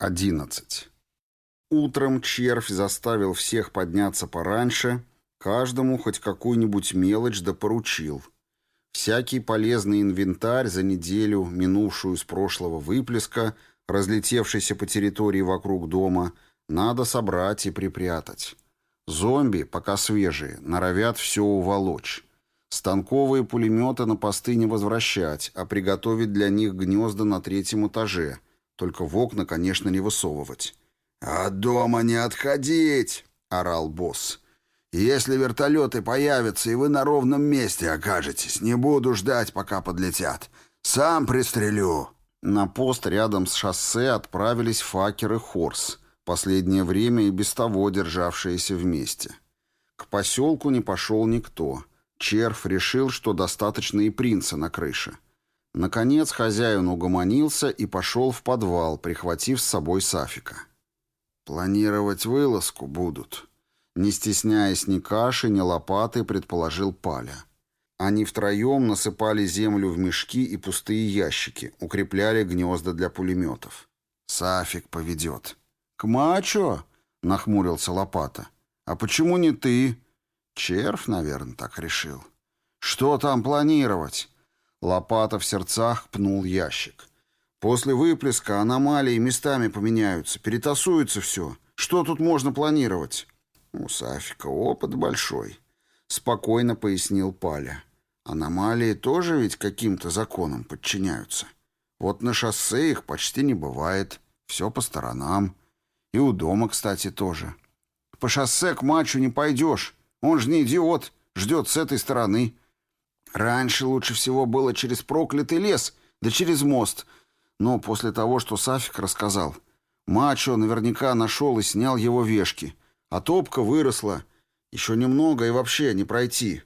11. Утром червь заставил всех подняться пораньше, каждому хоть какую-нибудь мелочь да поручил. Всякий полезный инвентарь за неделю, минувшую с прошлого выплеска, разлетевшийся по территории вокруг дома, надо собрать и припрятать. Зомби, пока свежие, норовят все уволочь. Станковые пулеметы на посты не возвращать, а приготовить для них гнезда на третьем этаже – только в окна, конечно, не высовывать. «От дома не отходить!» — орал босс. «Если вертолеты появятся, и вы на ровном месте окажетесь, не буду ждать, пока подлетят. Сам пристрелю!» На пост рядом с шоссе отправились факеры Хорс, последнее время и без того державшиеся вместе. К поселку не пошел никто. Червь решил, что достаточно и принца на крыше. Наконец хозяин угомонился и пошел в подвал, прихватив с собой Сафика. «Планировать вылазку будут», — не стесняясь ни каши, ни лопаты, предположил Паля. Они втроем насыпали землю в мешки и пустые ящики, укрепляли гнезда для пулеметов. «Сафик поведет». «К мачо?» — нахмурился лопата. «А почему не ты?» «Червь, наверное, так решил». «Что там планировать?» Лопата в сердцах пнул ящик. После выплеска аномалии местами поменяются, перетасуется все. Что тут можно планировать? У Сафика опыт большой, спокойно пояснил Паля. Аномалии тоже ведь каким-то законам подчиняются. Вот на шоссе их почти не бывает. Все по сторонам. И у дома, кстати, тоже. По шоссе к мачу не пойдешь. Он же не идиот. Ждет с этой стороны. Раньше лучше всего было через проклятый лес, да через мост. Но после того, что Сафик рассказал, Мачо наверняка нашел и снял его вешки. А топка выросла. Еще немного и вообще не пройти.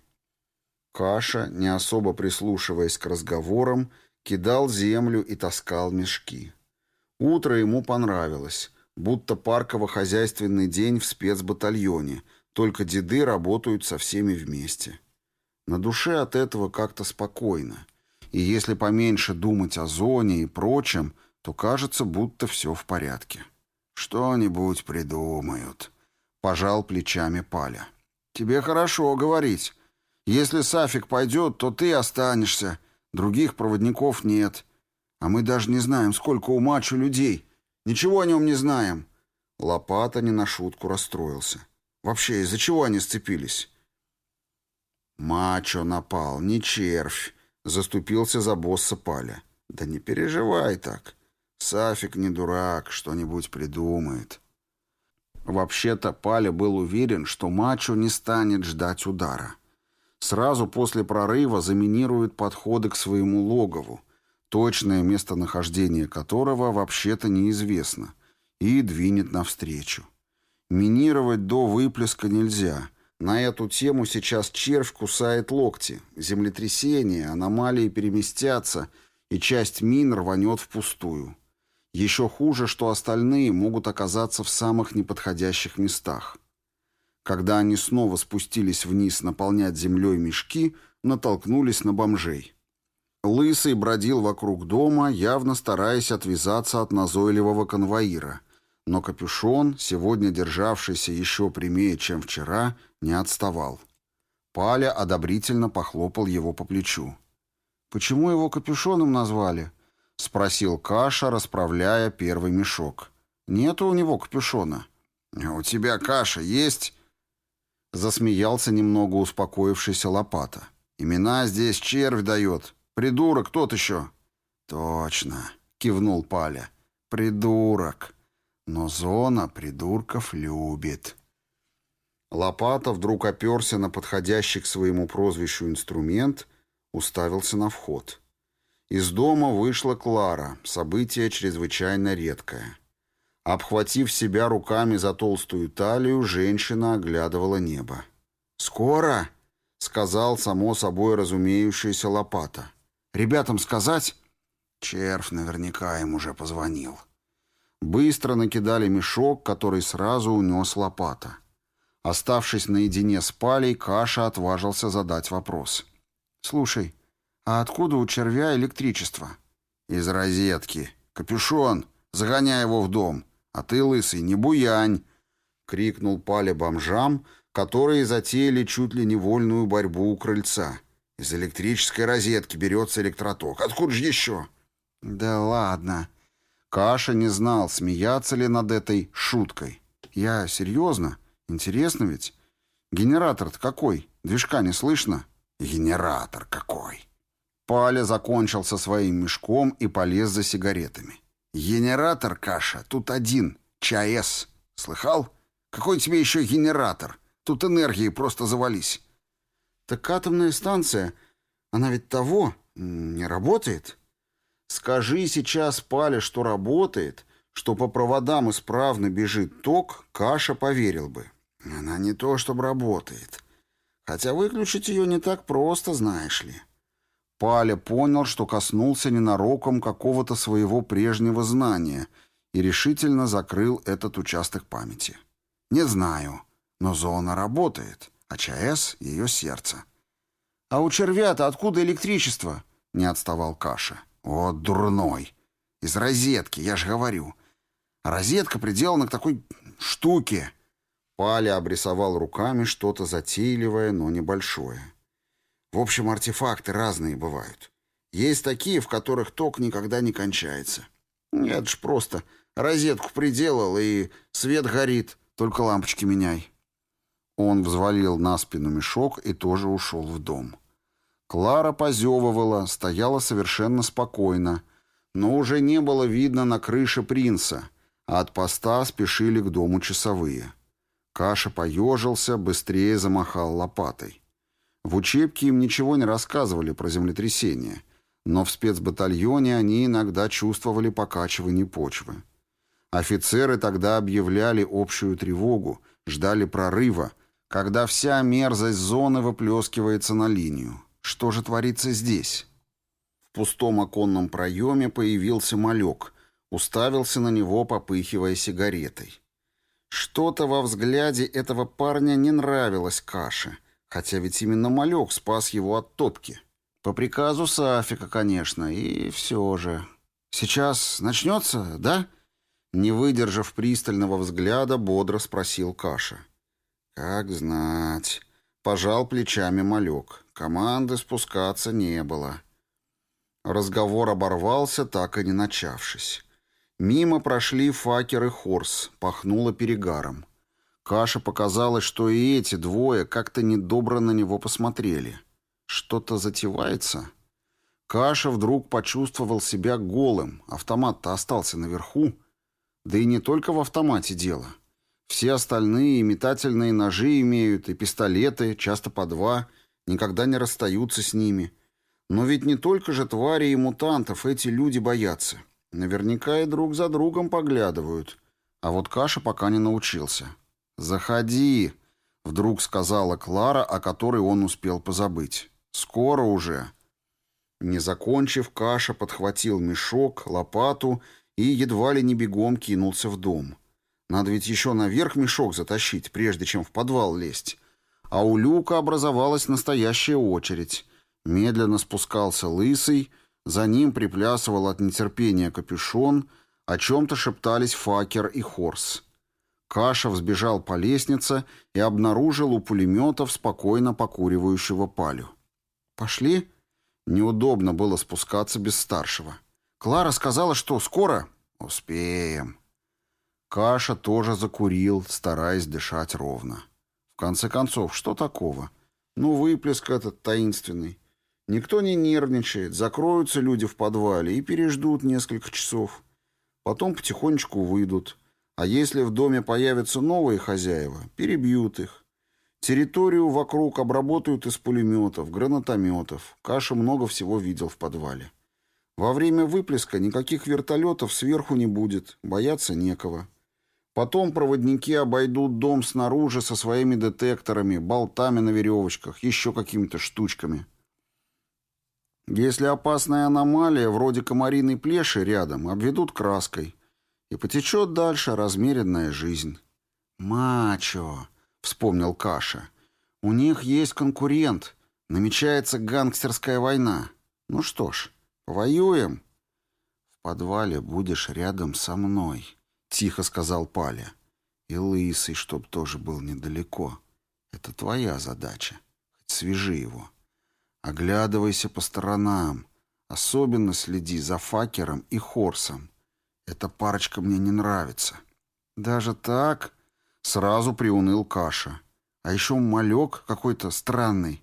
Каша, не особо прислушиваясь к разговорам, кидал землю и таскал мешки. Утро ему понравилось, будто парково-хозяйственный день в спецбатальоне, только деды работают со всеми вместе. На душе от этого как-то спокойно. И если поменьше думать о зоне и прочем, то кажется, будто все в порядке. «Что-нибудь придумают», — пожал плечами Паля. «Тебе хорошо говорить. Если Сафик пойдет, то ты останешься. Других проводников нет. А мы даже не знаем, сколько у Мачу людей. Ничего о нем не знаем». Лопата не на шутку расстроился. «Вообще, из-за чего они сцепились?» «Мачо напал, не червь», — заступился за босса Паля. «Да не переживай так. Сафик не дурак, что-нибудь придумает». Вообще-то Паля был уверен, что Мачо не станет ждать удара. Сразу после прорыва заминирует подходы к своему логову, точное местонахождение которого вообще-то неизвестно, и двинет навстречу. Минировать до выплеска нельзя — на эту тему сейчас червь кусает локти. Землетрясение, аномалии переместятся, и часть мин рванет впустую. Еще хуже, что остальные могут оказаться в самых неподходящих местах. Когда они снова спустились вниз наполнять землей мешки, натолкнулись на бомжей. Лысый бродил вокруг дома, явно стараясь отвязаться от назойливого конвоира – но капюшон, сегодня державшийся еще прямее, чем вчера, не отставал. Паля одобрительно похлопал его по плечу. «Почему его капюшоном назвали?» — спросил Каша, расправляя первый мешок. «Нету у него капюшона». «У тебя каша есть?» Засмеялся немного успокоившийся лопата. «Имена здесь червь дает. Придурок тот еще». «Точно», — кивнул Паля. «Придурок». Но зона придурков любит. Лопата вдруг оперся на подходящий к своему прозвищу инструмент, уставился на вход. Из дома вышла Клара, событие чрезвычайно редкое. Обхватив себя руками за толстую талию, женщина оглядывала небо. «Скоро?» — сказал само собой разумеющаяся лопата. «Ребятам сказать?» Червь наверняка им уже позвонил. Быстро накидали мешок, который сразу унес лопата. Оставшись наедине с Палей, Каша отважился задать вопрос. «Слушай, а откуда у червя электричество?» «Из розетки. Капюшон. Загоняй его в дом. А ты, лысый, не буянь!» — крикнул Паля бомжам, которые затеяли чуть ли не вольную борьбу у крыльца. «Из электрической розетки берется электроток. Откуда же еще?» «Да ладно». Каша не знал, смеяться ли над этой шуткой. «Я серьезно? Интересно ведь? Генератор-то какой? Движка не слышно?» «Генератор какой!» Паля закончил со своим мешком и полез за сигаретами. «Генератор, Каша, тут один. ЧАЭС. Слыхал? Какой тебе еще генератор? Тут энергии просто завались». «Так атомная станция, она ведь того, не работает?» «Скажи сейчас Пале, что работает, что по проводам исправно бежит ток, Каша поверил бы». «Она не то, чтобы работает. Хотя выключить ее не так просто, знаешь ли». Паля понял, что коснулся ненароком какого-то своего прежнего знания и решительно закрыл этот участок памяти. «Не знаю, но зона работает, а ЧАЭС — ее сердце». «А у червя-то откуда электричество?» — не отставал Каша. «Вот дурной! Из розетки, я же говорю. Розетка приделана к такой штуке». Паля обрисовал руками что-то затейливое, но небольшое. В общем, артефакты разные бывают. Есть такие, в которых ток никогда не кончается. Нет ж просто. Розетку приделал, и свет горит. Только лампочки меняй. Он взвалил на спину мешок и тоже ушел в дом. Клара позевывала, стояла совершенно спокойно, но уже не было видно на крыше принца, а от поста спешили к дому часовые. Каша поежился, быстрее замахал лопатой. В учебке им ничего не рассказывали про землетрясение, но в спецбатальоне они иногда чувствовали покачивание почвы. Офицеры тогда объявляли общую тревогу, ждали прорыва, когда вся мерзость зоны выплескивается на линию. Что же творится здесь? В пустом оконном проеме появился малек, уставился на него, попыхивая сигаретой. Что-то во взгляде этого парня не нравилось Каше — Хотя ведь именно малек спас его от топки. По приказу Сафика, конечно, и все же. Сейчас начнется, да? Не выдержав пристального взгляда, бодро спросил Каша. Как знать. Пожал плечами малек. Команды спускаться не было. Разговор оборвался, так и не начавшись. Мимо прошли факеры Хорс, пахнуло перегаром. Каше показалось, что и эти двое как-то недобро на него посмотрели. Что-то затевается? Каша вдруг почувствовал себя голым. Автомат-то остался наверху. Да и не только в автомате дело. Все остальные метательные ножи имеют, и пистолеты, часто по два, никогда не расстаются с ними. Но ведь не только же твари и мутантов эти люди боятся. Наверняка и друг за другом поглядывают. А вот Каша пока не научился. «Заходи», — вдруг сказала Клара, о которой он успел позабыть. «Скоро уже». Не закончив, Каша подхватил мешок, лопату и едва ли не бегом кинулся в дом. Надо ведь еще наверх мешок затащить, прежде чем в подвал лезть. А у люка образовалась настоящая очередь. Медленно спускался лысый, за ним приплясывал от нетерпения капюшон, о чем-то шептались Факер и Хорс. Кашев сбежал по лестнице и обнаружил у пулеметов спокойно покуривающего палю. «Пошли?» Неудобно было спускаться без старшего. «Клара сказала, что скоро?» «Успеем». Каша тоже закурил, стараясь дышать ровно. В конце концов, что такого? Ну, выплеск этот таинственный. Никто не нервничает, закроются люди в подвале и переждут несколько часов. Потом потихонечку выйдут. А если в доме появятся новые хозяева, перебьют их. Территорию вокруг обработают из пулеметов, гранатометов. Каша много всего видел в подвале. Во время выплеска никаких вертолетов сверху не будет, бояться некого. Потом проводники обойдут дом снаружи со своими детекторами, болтами на веревочках, еще какими-то штучками. Если опасная аномалия, вроде комариной плеши рядом, обведут краской – и потечет дальше размеренная жизнь. «Мачо», — вспомнил Каша, — «у них есть конкурент, намечается гангстерская война. Ну что ж, воюем». В подвале будешь рядом со мной», — тихо сказал Паля. «И лысый, чтоб тоже был недалеко. Это твоя задача. Хоть свяжи его. Оглядывайся по сторонам. Особенно следи за Факером и Хорсом. Эта парочка мне не нравится». «Даже так?» — сразу приуныл Каша. «А еще малек какой-то странный».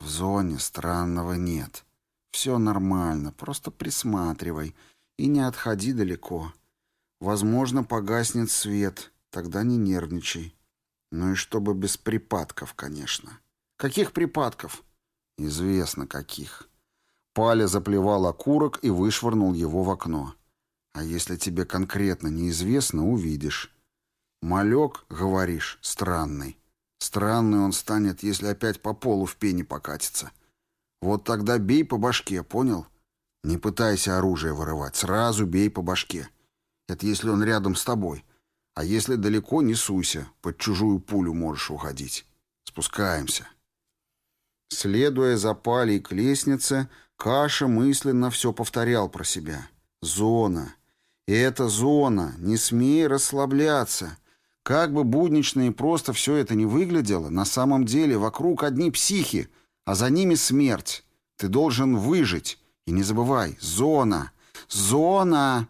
«В зоне странного нет. Все нормально, просто присматривай и не отходи далеко. Возможно, погаснет свет, тогда не нервничай. Ну и чтобы без припадков, конечно. Каких припадков? Известно каких. Паля заплевал окурок и вышвырнул его в окно. А если тебе конкретно неизвестно, увидишь. Малек, говоришь, странный. Странный он станет, если опять по полу в пене покатится. Вот тогда бей по башке, понял? Не пытайся оружие вырывать, сразу бей по башке. Это если он рядом с тобой. А если далеко, не суйся, под чужую пулю можешь уходить. Спускаемся. Следуя за палей к лестнице, Каша мысленно все повторял про себя. Зона. И эта зона. Не смей расслабляться. Как бы буднично и просто все это не выглядело, на самом деле вокруг одни психи, а за ними смерть. Ты должен выжить. И не забывай, зона! Зона!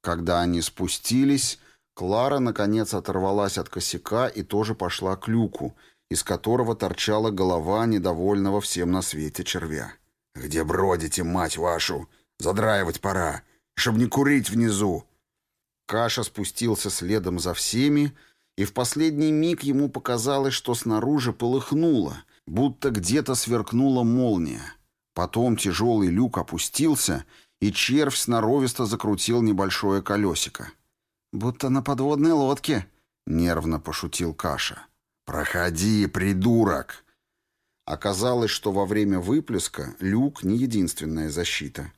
Когда они спустились, Клара, наконец, оторвалась от косяка и тоже пошла к люку, из которого торчала голова недовольного всем на свете червя. «Где бродите, мать вашу? Задраивать пора, чтоб не курить внизу!» Каша спустился следом за всеми, и в последний миг ему показалось, что снаружи полыхнуло, будто где-то сверкнула молния. Потом тяжелый люк опустился, и червь сноровисто закрутил небольшое колесико. «Будто на подводной лодке», — нервно пошутил Каша. «Проходи, придурок!» Оказалось, что во время выплеска люк не единственная защита.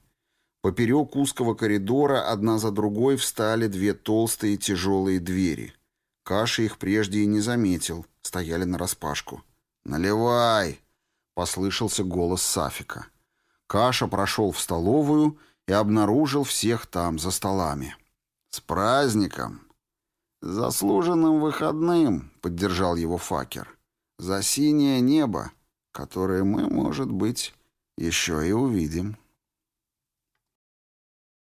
Поперек узкого коридора одна за другой встали две толстые тяжелые двери. Каша их прежде и не заметил, стояли нараспашку. «Наливай!» Послышался голос Сафика. Каша прошел в столовую и обнаружил всех там, за столами. «С праздником!» «Заслуженным выходным!» — поддержал его Факер. «За синее небо, которое мы, может быть, еще и увидим».